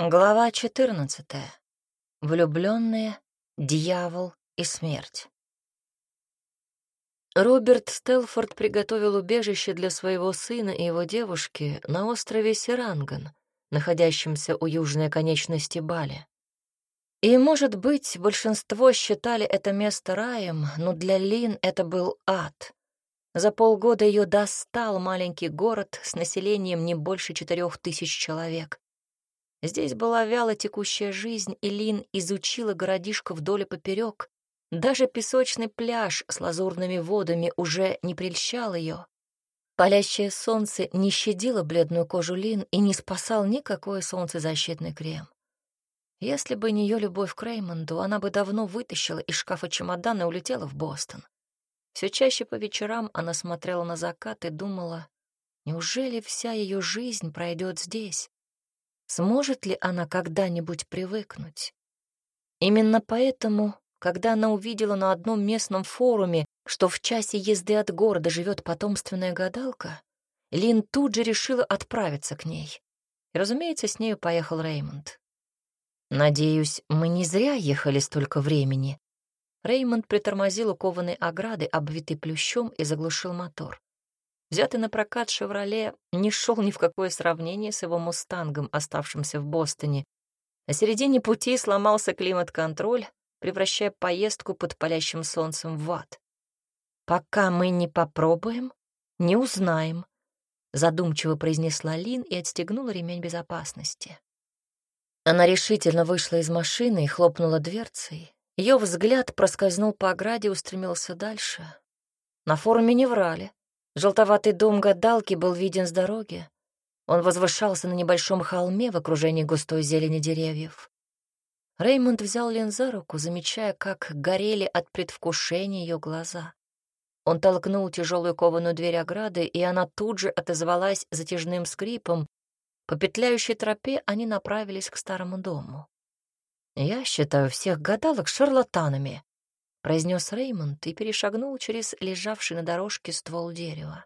Глава 14. Влюбленные, дьявол и смерть. Роберт Стелфорд приготовил убежище для своего сына и его девушки на острове Сиранган, находящемся у южной конечности Бали. И, может быть, большинство считали это место раем, но для Лин это был ад. За полгода ее достал маленький город с населением не больше четырех тысяч человек. Здесь была вяло текущая жизнь, и Лин изучила городишко вдоль и поперек. Даже песочный пляж с лазурными водами уже не прельщал ее. Палящее солнце не щадило бледную кожу Лин и не спасал никакой солнцезащитный крем. Если бы не ее любовь к Реймонду, она бы давно вытащила из шкафа чемодан и улетела в Бостон. Все чаще по вечерам она смотрела на закат и думала, неужели вся ее жизнь пройдет здесь? Сможет ли она когда-нибудь привыкнуть? Именно поэтому, когда она увидела на одном местном форуме, что в часе езды от города живет потомственная гадалка, Лин тут же решила отправиться к ней. И, разумеется, с нею поехал Реймонд. «Надеюсь, мы не зря ехали столько времени». Реймонд притормозил у кованой ограды, обвитой плющом, и заглушил мотор. Взятый на прокат «Шевроле» не шел ни в какое сравнение с его «Мустангом», оставшимся в Бостоне. На середине пути сломался климат-контроль, превращая поездку под палящим солнцем в ад. «Пока мы не попробуем, не узнаем», — задумчиво произнесла Лин и отстегнула ремень безопасности. Она решительно вышла из машины и хлопнула дверцей. Ее взгляд проскользнул по ограде и устремился дальше. На форуме не врали. Желтоватый дом гадалки был виден с дороги. Он возвышался на небольшом холме в окружении густой зелени деревьев. Реймонд взял Лен за руку, замечая, как горели от предвкушения ее глаза. Он толкнул тяжелую кованую дверь ограды, и она тут же отозвалась затяжным скрипом. По петляющей тропе они направились к старому дому. «Я считаю всех гадалок шарлатанами», произнес Реймонд и перешагнул через лежавший на дорожке ствол дерева.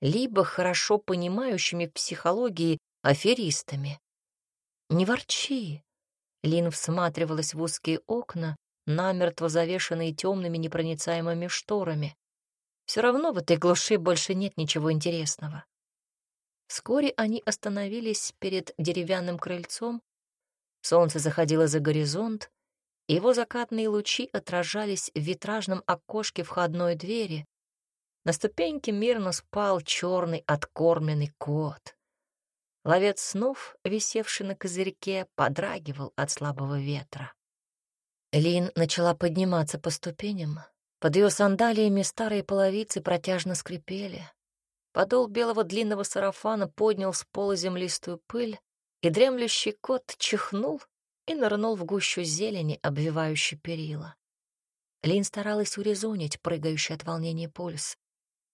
Либо хорошо понимающими в психологии аферистами. «Не ворчи!» Лин всматривалась в узкие окна, намертво завешенные темными непроницаемыми шторами. Все равно в этой глуши больше нет ничего интересного. Вскоре они остановились перед деревянным крыльцом. Солнце заходило за горизонт, его закатные лучи отражались в витражном окошке входной двери. На ступеньке мирно спал черный откормленный кот. Ловец снов, висевший на козырьке, подрагивал от слабого ветра. Лин начала подниматься по ступеням. Под ее сандалиями старые половицы протяжно скрипели. Подол белого длинного сарафана поднял с пола землистую пыль, и дремлющий кот чихнул и нырнул в гущу зелени, обвивающей перила. Лин старалась урезонить прыгающий от волнения пульс.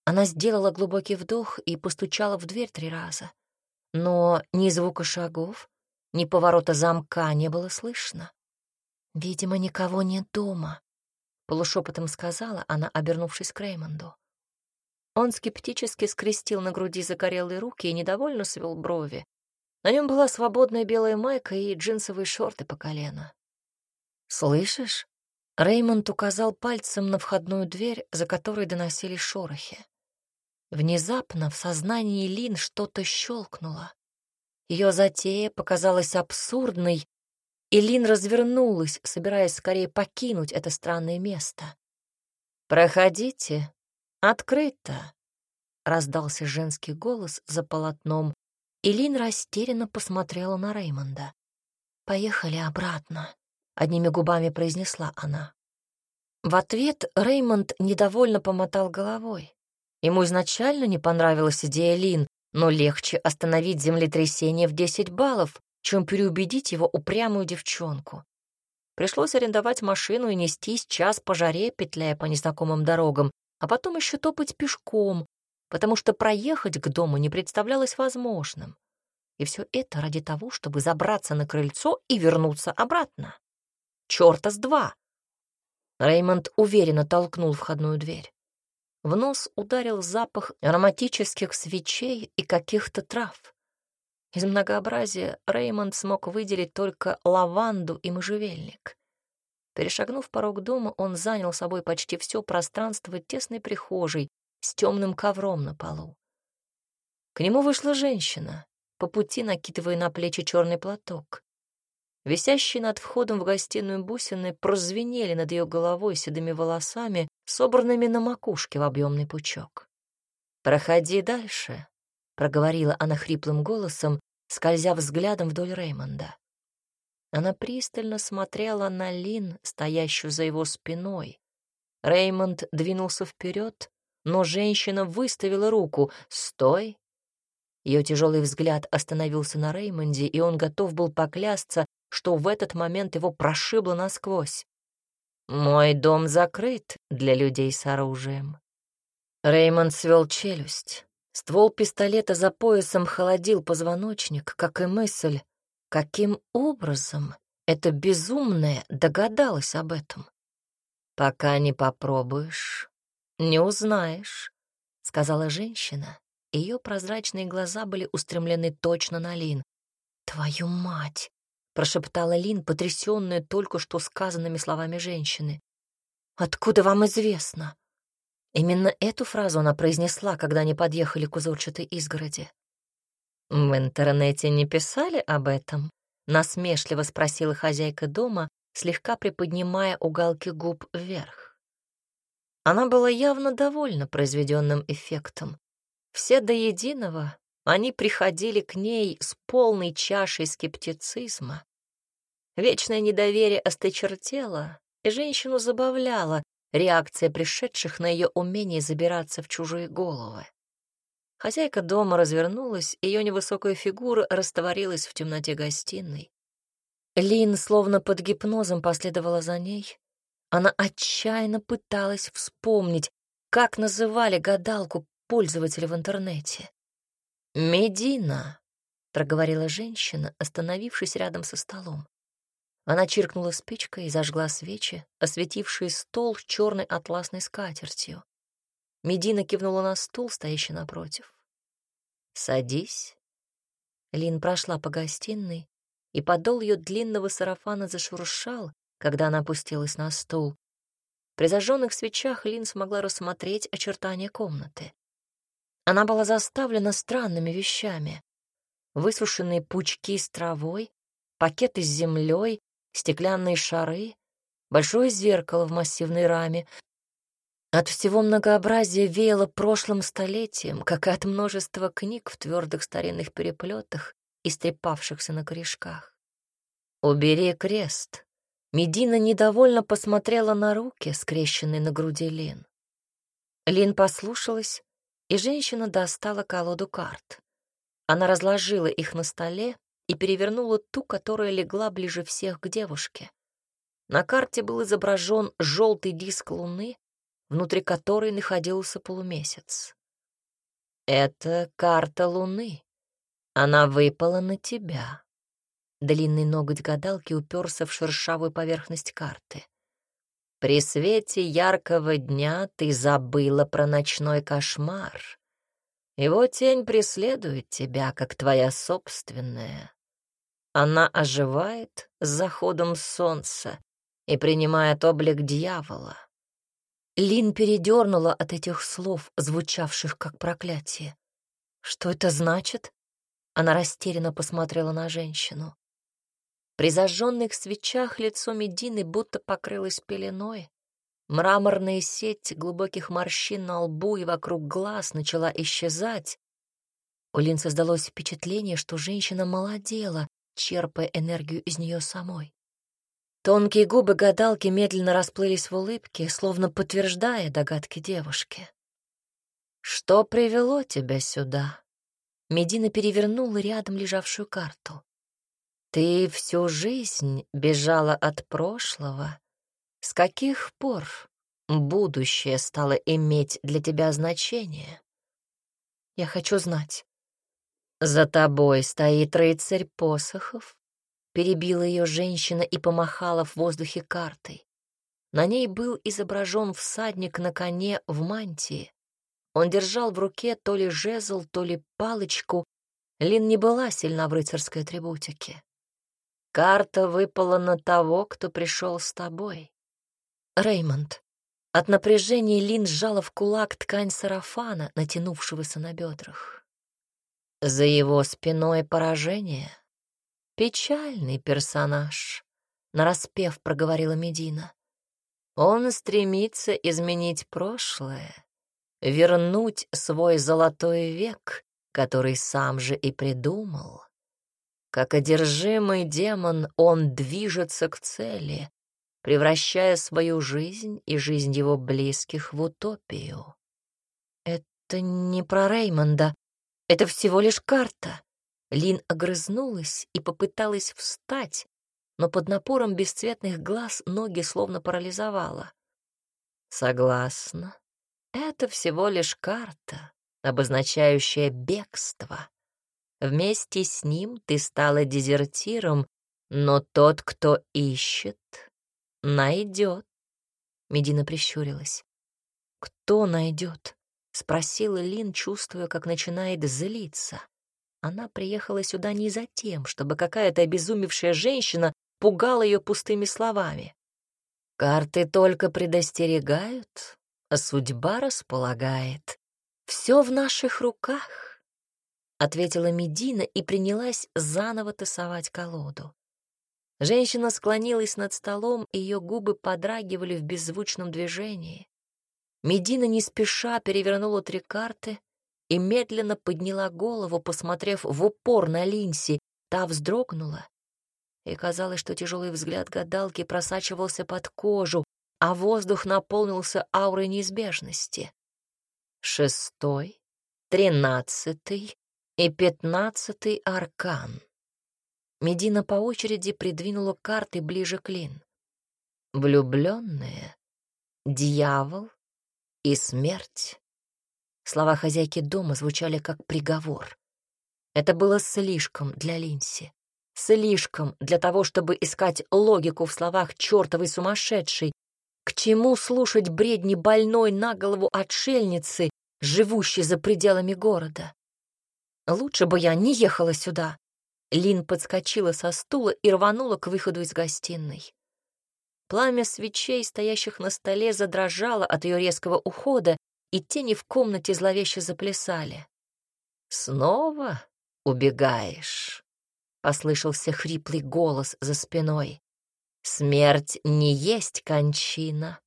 Она сделала глубокий вдох и постучала в дверь три раза. Но ни звука шагов, ни поворота замка не было слышно. «Видимо, никого нет дома», — полушепотом сказала она, обернувшись к Реймонду. Он скептически скрестил на груди загорелые руки и недовольно свел брови. На нем была свободная белая майка и джинсовые шорты по колено. «Слышишь?» Реймонд указал пальцем на входную дверь, за которой доносились шорохи. Внезапно в сознании Лин что-то щелкнуло. Ее затея показалась абсурдной, и Лин развернулась, собираясь скорее покинуть это странное место. «Проходите. Открыто!» — раздался женский голос за полотном, Илин растерянно посмотрела на Реймонда. «Поехали обратно», — одними губами произнесла она. В ответ Реймонд недовольно помотал головой. Ему изначально не понравилась идея Лин, но легче остановить землетрясение в 10 баллов, чем переубедить его упрямую девчонку. Пришлось арендовать машину и нестись час по жаре, петляя по незнакомым дорогам, а потом еще топать пешком, потому что проехать к дому не представлялось возможным. И все это ради того, чтобы забраться на крыльцо и вернуться обратно. Чёрта с два! Реймонд уверенно толкнул входную дверь. В нос ударил запах ароматических свечей и каких-то трав. Из многообразия Реймонд смог выделить только лаванду и можжевельник. Перешагнув порог дома, он занял собой почти все пространство тесной прихожей с темным ковром на полу. К нему вышла женщина, по пути накидывая на плечи черный платок. Висящие над входом в гостиную бусины прозвенели над ее головой седыми волосами, собранными на макушке в объемный пучок. «Проходи дальше», — проговорила она хриплым голосом, скользя взглядом вдоль Реймонда. Она пристально смотрела на Лин, стоящую за его спиной. Реймонд двинулся вперед, но женщина выставила руку. «Стой!» Ее тяжелый взгляд остановился на Реймонде, и он готов был поклясться, что в этот момент его прошибло насквозь. «Мой дом закрыт для людей с оружием». Реймонд свел челюсть. Ствол пистолета за поясом холодил позвоночник, как и мысль, каким образом эта безумная догадалась об этом. «Пока не попробуешь, не узнаешь», — сказала женщина. Ее прозрачные глаза были устремлены точно на Лин. «Твою мать!» прошептала Лин, потрясённая только что сказанными словами женщины. «Откуда вам известно?» Именно эту фразу она произнесла, когда они подъехали к узорчатой изгороди. «В интернете не писали об этом?» — насмешливо спросила хозяйка дома, слегка приподнимая уголки губ вверх. Она была явно довольна произведенным эффектом. Все до единого они приходили к ней с полной чашей скептицизма, Вечное недоверие осточертело, и женщину забавляла реакция пришедших на ее умение забираться в чужие головы. Хозяйка дома развернулась, ее невысокая фигура растворилась в темноте гостиной. Лин словно под гипнозом последовала за ней. Она отчаянно пыталась вспомнить, как называли гадалку пользователи в интернете. «Медина», — проговорила женщина, остановившись рядом со столом. Она чиркнула спичкой и зажгла свечи, осветившие стол черной атласной скатертью. Медина кивнула на стул, стоящий напротив. «Садись». Лин прошла по гостиной, и подол ее длинного сарафана зашуршал, когда она опустилась на стул. При зажженных свечах Лин смогла рассмотреть очертания комнаты. Она была заставлена странными вещами. Высушенные пучки с травой, пакеты с землей, стеклянные шары, большое зеркало в массивной раме. От всего многообразия веяло прошлым столетием, как и от множества книг в твердых старинных переплетах, истрепавшихся на корешках. «Убери крест». Медина недовольно посмотрела на руки, скрещенные на груди Лин. Лин послушалась, и женщина достала колоду карт. Она разложила их на столе и перевернула ту, которая легла ближе всех к девушке. На карте был изображен желтый диск луны, внутри которой находился полумесяц. «Это карта луны. Она выпала на тебя». Длинный ноготь гадалки уперся в шершавую поверхность карты. «При свете яркого дня ты забыла про ночной кошмар. Его тень преследует тебя, как твоя собственная. Она оживает с заходом солнца и принимает облик дьявола. Лин передернула от этих слов, звучавших как проклятие. Что это значит? Она растерянно посмотрела на женщину. При зажженных свечах лицо Медины будто покрылось пеленой. Мраморная сеть глубоких морщин на лбу и вокруг глаз начала исчезать. У Лин создалось впечатление, что женщина молодела, черпая энергию из нее самой. Тонкие губы гадалки медленно расплылись в улыбке, словно подтверждая догадки девушки. «Что привело тебя сюда?» Медина перевернула рядом лежавшую карту. «Ты всю жизнь бежала от прошлого. С каких пор будущее стало иметь для тебя значение?» «Я хочу знать». «За тобой стоит рыцарь посохов», — перебила ее женщина и помахала в воздухе картой. На ней был изображен всадник на коне в мантии. Он держал в руке то ли жезл, то ли палочку. Лин не была сильна в рыцарской атрибутике. Карта выпала на того, кто пришел с тобой. Реймонд. От напряжения Лин сжала в кулак ткань сарафана, натянувшегося на бедрах. За его спиной поражение. Печальный персонаж, нараспев проговорила Медина. Он стремится изменить прошлое, вернуть свой золотой век, который сам же и придумал. Как одержимый демон он движется к цели, превращая свою жизнь и жизнь его близких в утопию. Это не про Реймонда, это всего лишь карта. Лин огрызнулась и попыталась встать, но под напором бесцветных глаз ноги словно парализовала. Согласна. Это всего лишь карта, обозначающая бегство. Вместе с ним ты стала дезертиром, но тот, кто ищет, найдет. Медина прищурилась. «Кто найдет?» — спросила Лин, чувствуя, как начинает злиться. Она приехала сюда не за тем, чтобы какая-то обезумевшая женщина пугала ее пустыми словами. Карты только предостерегают, а судьба располагает. Все в наших руках ответила Медина и принялась заново тасовать колоду. Женщина склонилась над столом, и ее губы подрагивали в беззвучном движении. Медина не спеша перевернула три карты и медленно подняла голову, посмотрев в упор на Линси. Та вздрогнула, и казалось, что тяжелый взгляд гадалки просачивался под кожу, а воздух наполнился аурой неизбежности. Шестой, тринадцатый, и пятнадцатый аркан. Медина по очереди придвинула карты ближе к Лин. Влюбленные, дьявол и смерть. Слова хозяйки дома звучали как приговор. Это было слишком для Линси. Слишком для того, чтобы искать логику в словах чертовой сумасшедшей. К чему слушать бредни больной на голову отшельницы, живущей за пределами города? Лучше бы я не ехала сюда. Лин подскочила со стула и рванула к выходу из гостиной. Пламя свечей, стоящих на столе, задрожало от ее резкого ухода, и тени в комнате зловеще заплясали. «Снова убегаешь?» — послышался хриплый голос за спиной. «Смерть не есть кончина.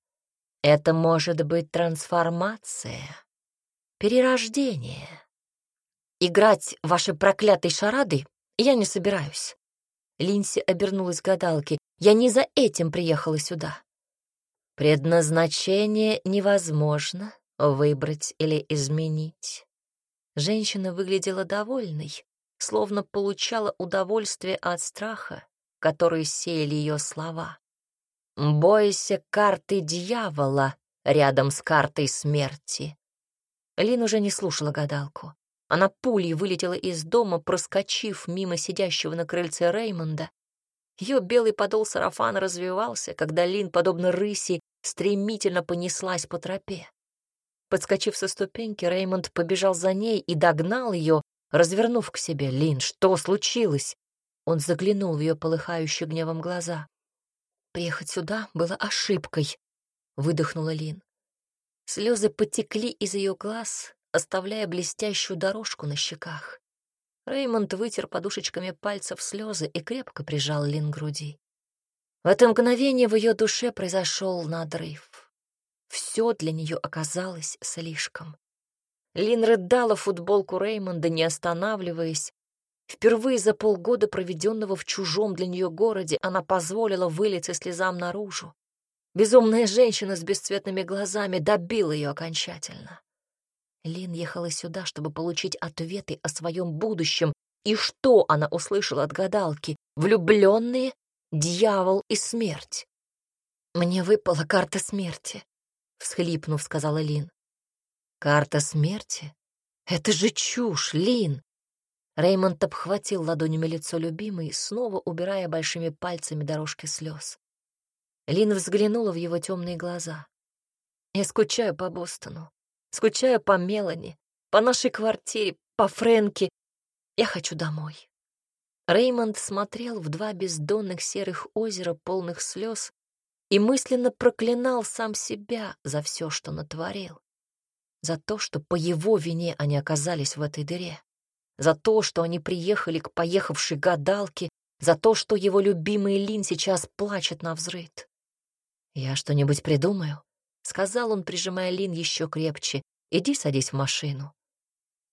Это может быть трансформация, перерождение». Играть ваши проклятые шарады я не собираюсь. Линси обернулась к гадалке. Я не за этим приехала сюда. Предназначение невозможно выбрать или изменить. Женщина выглядела довольной, словно получала удовольствие от страха, который сеяли ее слова. «Бойся карты дьявола рядом с картой смерти». Лин уже не слушала гадалку. Она пулей вылетела из дома, проскочив мимо сидящего на крыльце Реймонда. Ее белый подол сарафана развивался, когда Лин, подобно рыси, стремительно понеслась по тропе. Подскочив со ступеньки, Реймонд побежал за ней и догнал ее, развернув к себе. «Лин, что случилось?» Он заглянул в ее полыхающие гневом глаза. «Приехать сюда было ошибкой», — выдохнула Лин. Слезы потекли из ее глаз, оставляя блестящую дорожку на щеках. Реймонд вытер подушечками пальцев слезы и крепко прижал Лин к груди. В это мгновение в ее душе произошел надрыв. Все для нее оказалось слишком. Лин рыдала футболку Реймонда, не останавливаясь. Впервые за полгода, проведенного в чужом для нее городе, она позволила вылиться слезам наружу. Безумная женщина с бесцветными глазами добила ее окончательно. Лин ехала сюда, чтобы получить ответы о своем будущем. И что она услышала от гадалки? Влюбленные, дьявол и смерть. «Мне выпала карта смерти», — всхлипнув, сказала Лин. «Карта смерти? Это же чушь, Лин!» Реймонд обхватил ладонями лицо любимой, снова убирая большими пальцами дорожки слез. Лин взглянула в его темные глаза. «Я скучаю по Бостону. Скучаю по Мелани, по нашей квартире, по Фрэнке. Я хочу домой. Реймонд смотрел в два бездонных серых озера, полных слез, и мысленно проклинал сам себя за все, что натворил. За то, что по его вине они оказались в этой дыре. За то, что они приехали к поехавшей гадалке. За то, что его любимый Лин сейчас плачет на взрыд. «Я что-нибудь придумаю?» — сказал он, прижимая Лин еще крепче. «Иди садись в машину».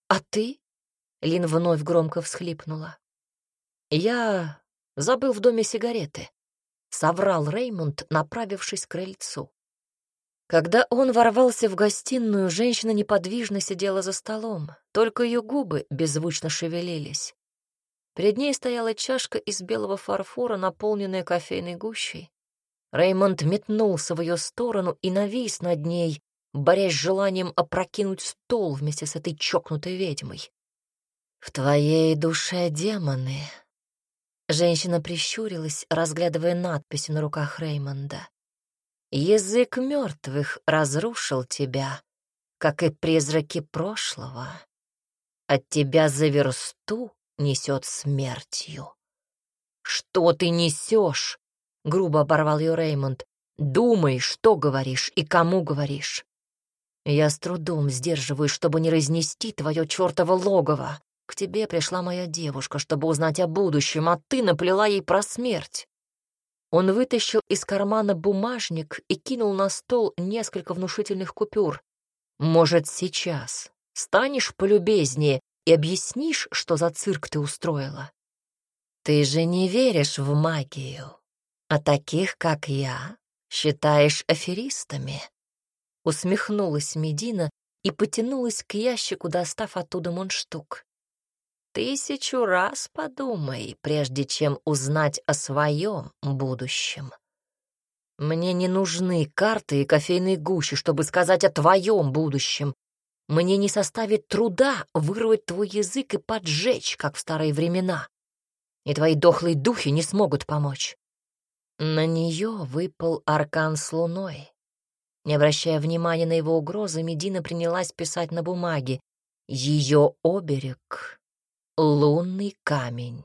«А ты?» — Лин вновь громко всхлипнула. «Я забыл в доме сигареты», — соврал Реймонд, направившись к крыльцу. Когда он ворвался в гостиную, женщина неподвижно сидела за столом, только ее губы беззвучно шевелились. Перед ней стояла чашка из белого фарфора, наполненная кофейной гущей. Реймонд метнулся в ее сторону и навис над ней, борясь с желанием опрокинуть стол вместе с этой чокнутой ведьмой. «В твоей душе демоны», Женщина прищурилась, разглядывая надписи на руках Реймонда. «Язык мертвых разрушил тебя, как и призраки прошлого. От тебя за версту несет смертью». «Что ты несешь?» — грубо оборвал ее Реймонд. «Думай, что говоришь и кому говоришь. Я с трудом сдерживаюсь, чтобы не разнести твое чертово логово. К тебе пришла моя девушка, чтобы узнать о будущем, а ты наплела ей про смерть. Он вытащил из кармана бумажник и кинул на стол несколько внушительных купюр. Может, сейчас станешь полюбезнее и объяснишь, что за цирк ты устроила? Ты же не веришь в магию, а таких, как я, считаешь аферистами. Усмехнулась Медина и потянулась к ящику, достав оттуда мундштук. Тысячу раз подумай, прежде чем узнать о своем будущем. Мне не нужны карты и кофейные гущи, чтобы сказать о твоем будущем. Мне не составит труда вырвать твой язык и поджечь, как в старые времена. И твои дохлые духи не смогут помочь. На нее выпал аркан с луной. Не обращая внимания на его угрозы, Медина принялась писать на бумаге. Ее оберег Лунный камень.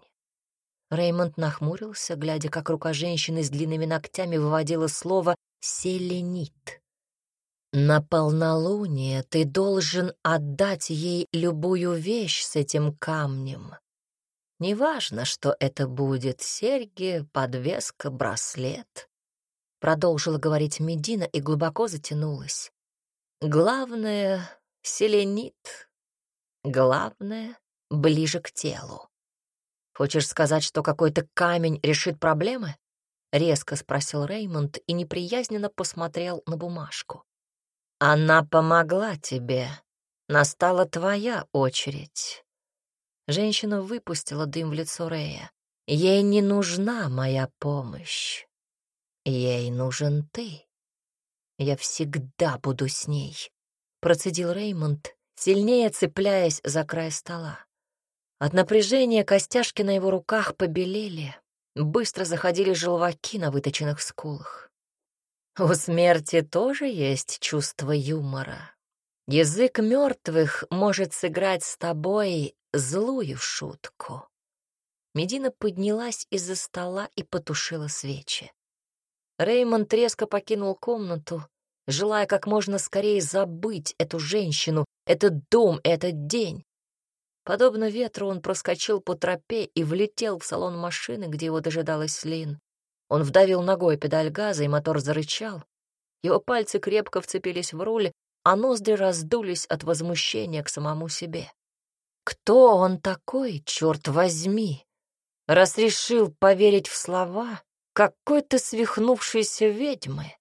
Реймонд нахмурился, глядя, как рука женщины с длинными ногтями выводила слово «селенит». «На полнолуние ты должен отдать ей любую вещь с этим камнем. Неважно, что это будет — серьги, подвеска, браслет», — продолжила говорить Медина и глубоко затянулась. «Главное — селенит. Главное ближе к телу. «Хочешь сказать, что какой-то камень решит проблемы?» — резко спросил Реймонд и неприязненно посмотрел на бумажку. «Она помогла тебе. Настала твоя очередь». Женщина выпустила дым в лицо Рея. «Ей не нужна моя помощь. Ей нужен ты. Я всегда буду с ней», — процедил Реймонд, сильнее цепляясь за край стола. От напряжения костяшки на его руках побелели, быстро заходили желваки на выточенных скулах. У смерти тоже есть чувство юмора. Язык мертвых может сыграть с тобой злую шутку. Медина поднялась из-за стола и потушила свечи. Реймонд резко покинул комнату, желая как можно скорее забыть эту женщину, этот дом, этот день. Подобно ветру он проскочил по тропе и влетел в салон машины, где его дожидалась Лин. Он вдавил ногой педаль газа, и мотор зарычал. Его пальцы крепко вцепились в руль, а ноздри раздулись от возмущения к самому себе. Кто он такой, черт возьми? Раз решил поверить в слова какой-то свихнувшейся ведьмы.